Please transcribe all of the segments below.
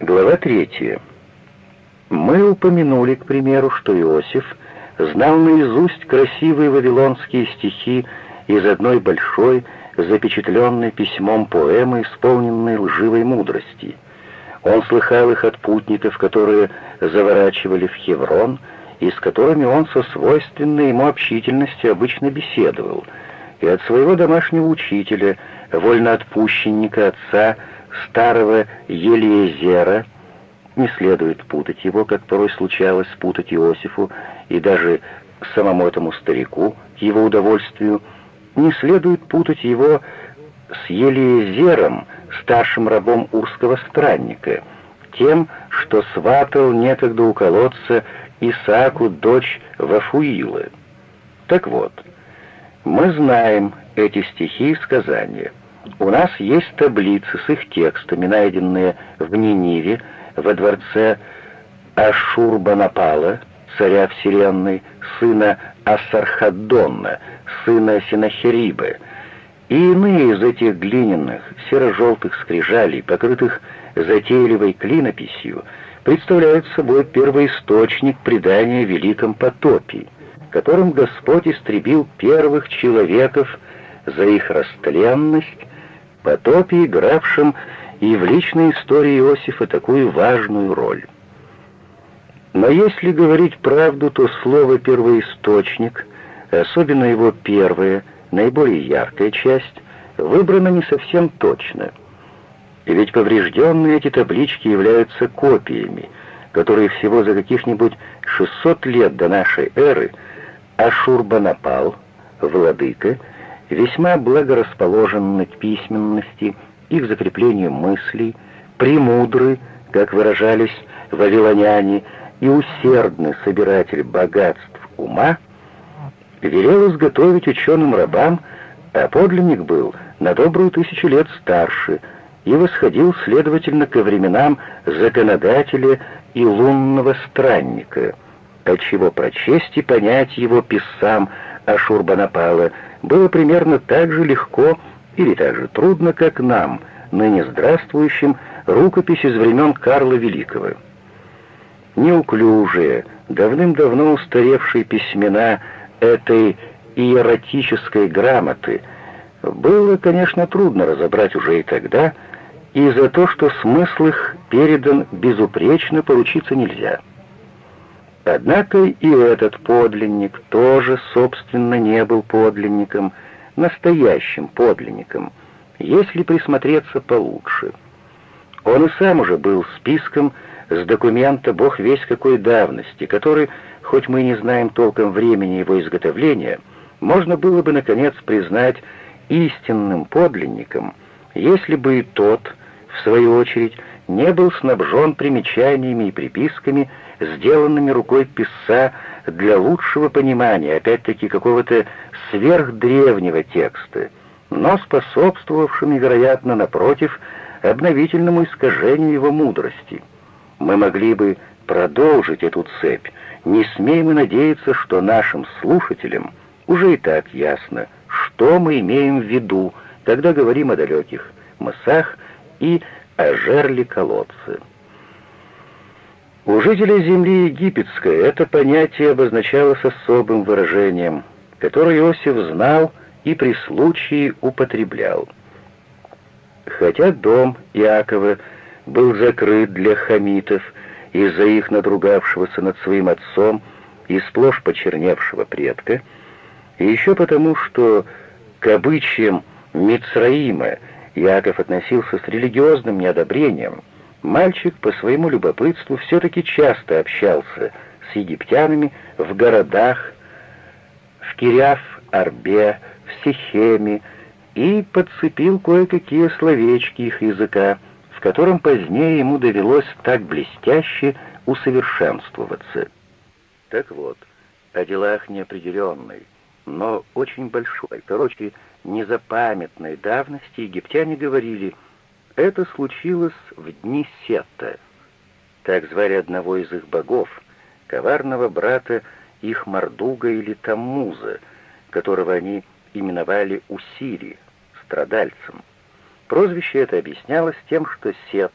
Глава третья. Мы упомянули, к примеру, что Иосиф знал наизусть красивые вавилонские стихи из одной большой, запечатленной письмом поэмы, исполненной лживой мудрости. Он слыхал их от путников, которые заворачивали в Хеврон, и с которыми он со свойственной ему общительностью обычно беседовал, и от своего домашнего учителя, вольноотпущенника отца, старого Елиезера, не следует путать его, как порой случалось путать Иосифу, и даже самому этому старику, к его удовольствию, не следует путать его с Елиезером, старшим рабом урского странника, тем, что сватал некогда у колодца Исааку дочь Вафуилы. Так вот, мы знаем эти стихи и сказания. У нас есть таблицы с их текстами, найденные в Ниниве, во дворце Ашурбанапала, царя Вселенной, сына Асархаддона, сына Синахерибы, и иные из этих глиняных серо-желтых скрижалей, покрытых затейливой клинописью, представляют собой первоисточник предания о Великом потопе, которым Господь истребил первых человеков за их растленность, потопе, игравшим и в личной истории Иосифа такую важную роль. Но если говорить правду, то слово «первоисточник», особенно его первая, наиболее яркая часть, выбрано не совсем точно. И ведь поврежденные эти таблички являются копиями, которые всего за каких-нибудь 600 лет до нашей эры Ашурбанапал, владыка, весьма благорасположен к письменности и к закреплению мыслей, премудры, как выражались вавилоняне, и усердный собиратель богатств ума, велел изготовить ученым рабам, а подлинник был на добрую тысячу лет старше и восходил, следовательно, ко временам законодателя и лунного странника, отчего прочесть и понять его писам Ашурбанапала было примерно так же легко или так же трудно, как нам, ныне здравствующим, рукопись из времен Карла Великого. Неуклюжие, давным-давно устаревшие письмена этой иеротической грамоты было, конечно, трудно разобрать уже и тогда, и за то, что смысл их передан безупречно, поручиться нельзя. Однако и этот подлинник тоже, собственно, не был подлинником, настоящим подлинником, если присмотреться получше. Он и сам уже был списком с документа бог весь какой давности, который, хоть мы не знаем толком времени его изготовления, можно было бы, наконец, признать истинным подлинником, если бы и тот, в свою очередь, не был снабжен примечаниями и приписками, сделанными рукой писца для лучшего понимания, опять-таки, какого-то сверхдревнего текста, но способствовавшими, вероятно, напротив, обновительному искажению его мудрости. Мы могли бы продолжить эту цепь, не смеем и надеяться, что нашим слушателям уже и так ясно, что мы имеем в виду, когда говорим о далеких мысах и о жерле колодца. У жителей земли египетской это понятие обозначалось особым выражением, которое Иосиф знал и при случае употреблял. Хотя дом Иакова был закрыт для хамитов из-за их надругавшегося над своим отцом и сплошь почерневшего предка, и еще потому, что к обычаям Мицраима Иаков относился с религиозным неодобрением — Мальчик по своему любопытству все-таки часто общался с египтянами в городах, в Киряв-Арбе, в Сихеме и подцепил кое-какие словечки их языка, в котором позднее ему довелось так блестяще усовершенствоваться. Так вот, о делах неопределенной, но очень большой, короче, незапамятной давности египтяне говорили – это случилось в дни Сетта. Так звали одного из их богов, коварного брата их Мардуга или Таммуза, которого они именовали Усири, страдальцем. Прозвище это объяснялось тем, что Сет,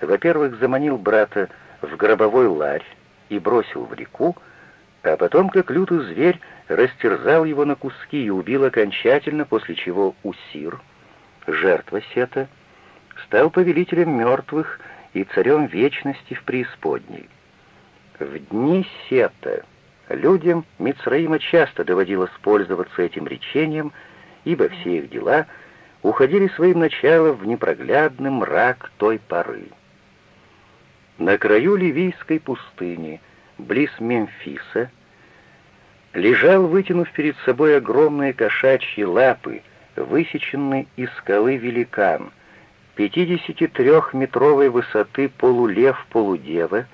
во-первых, заманил брата в гробовой ларь и бросил в реку, а потом, как лютый зверь, растерзал его на куски и убил окончательно, после чего Усир, жертва Сета, стал повелителем мертвых и царем вечности в преисподней. В дни Сета людям Мицраима часто доводилось пользоваться этим речением, ибо все их дела уходили своим началом в непроглядный мрак той поры. На краю Ливийской пустыни, близ Мемфиса, лежал, вытянув перед собой огромные кошачьи лапы, высеченный из скалы великан, 53-метровой высоты полулев-полудева,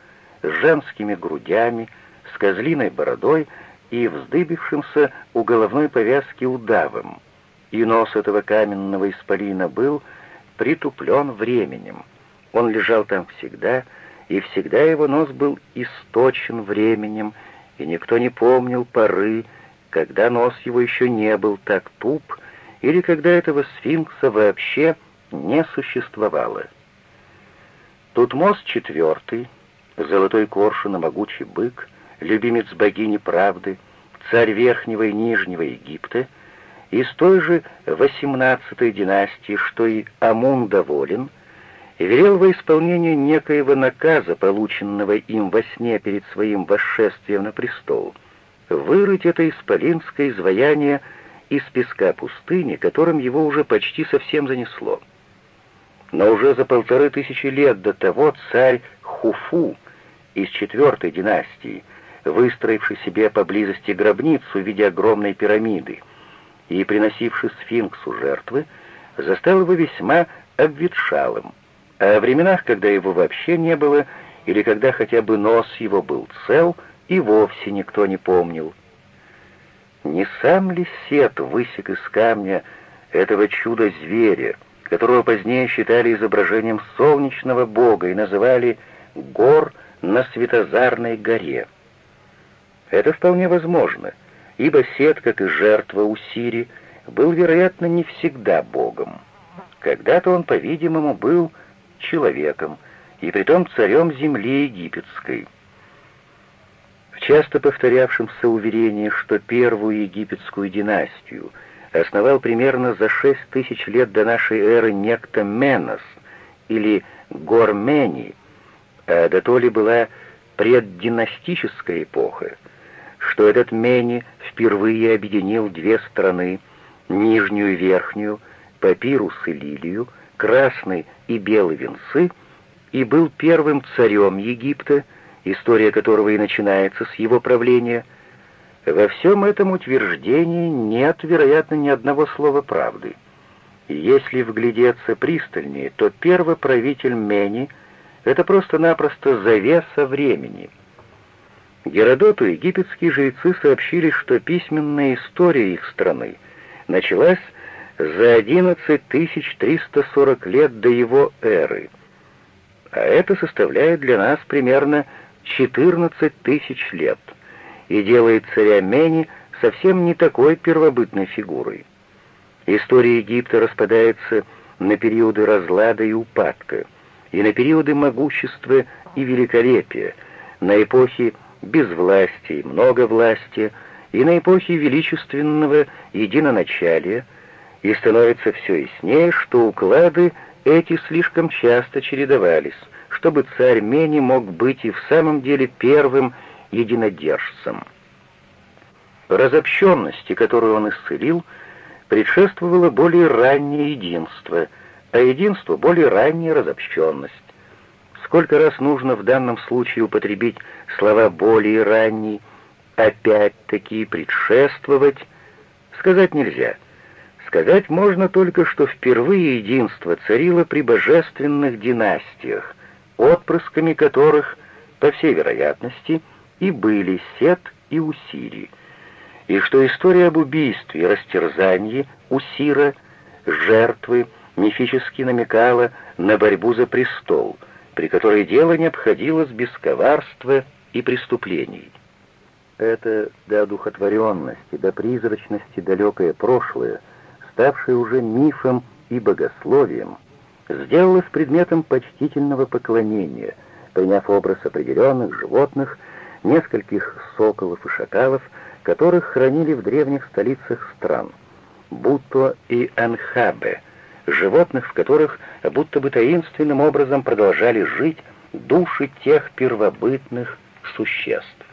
с женскими грудями, с козлиной бородой и вздыбившимся у головной повязки удавом. И нос этого каменного исполина был притуплен временем. Он лежал там всегда, и всегда его нос был источен временем, и никто не помнил поры, когда нос его еще не был так туп, или когда этого сфинкса вообще не существовало. Тутмос IV, золотой коршун и могучий бык, любимец богини правды, царь Верхнего и Нижнего Египта, из той же XVIII династии, что и Амун доволен, велел во исполнение некоего наказа, полученного им во сне перед своим восшествием на престол, вырыть это исполинское изваяние из песка пустыни, которым его уже почти совсем занесло. Но уже за полторы тысячи лет до того царь Хуфу из четвертой династии, выстроивший себе поблизости гробницу в виде огромной пирамиды и приносивший сфинксу жертвы, застал его весьма обветшалым — а о временах, когда его вообще не было, или когда хотя бы нос его был цел, и вовсе никто не помнил. Не сам ли Сет высек из камня этого чуда-зверя, которого позднее считали изображением солнечного бога и называли «гор на Светозарной горе»? Это вполне возможно, ибо Сет, как и жертва Усири, был, вероятно, не всегда богом. Когда-то он, по-видимому, был человеком, и притом царем земли египетской. В часто повторявшемся уверении, что первую египетскую династию основал примерно за шесть тысяч лет до нашей эры некто Менос или Гормени, а до то ли была преддинастическая эпоха, что этот Мени впервые объединил две страны, нижнюю и верхнюю, Папирус и Лилию, красный и белый венцы, и был первым царем Египта, история которого и начинается с его правления, во всем этом утверждении нет, вероятно, ни одного слова правды. если вглядеться пристальнее, то первый правитель Мени — это просто-напросто завеса времени. Геродоту египетские жрецы сообщили, что письменная история их страны началась за 11 340 лет до его эры, а это составляет для нас примерно 14 тысяч лет и делает царя Мени совсем не такой первобытной фигурой. История Египта распадается на периоды разлада и упадка, и на периоды могущества и великолепия, на эпохи безвластия и многовластия, и на эпохи величественного единоначалия, и становится все яснее, что уклады эти слишком часто чередовались, чтобы царь Мени мог быть и в самом деле первым единодержцем. Разобщенности, которую он исцелил, предшествовало более раннее единство, а единство — более ранняя разобщенность. Сколько раз нужно в данном случае употребить слова «более ранний», «опять-таки», «предшествовать», сказать нельзя — Сказать можно только, что впервые единство царило при божественных династиях, отпрысками которых, по всей вероятности, и были Сет и Усири, и что история об убийстве и растерзании Усира, жертвы, мифически намекала на борьбу за престол, при которой дело не обходилось без коварства и преступлений. Это до одухотворенности, до призрачности далекое прошлое — ставшее уже мифом и богословием, сделалась предметом почтительного поклонения, приняв образ определенных животных, нескольких соколов и шакалов, которых хранили в древних столицах стран, Бутто и Анхабе, животных, в которых будто бы таинственным образом продолжали жить души тех первобытных существ.